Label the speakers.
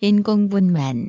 Speaker 1: 인공분만.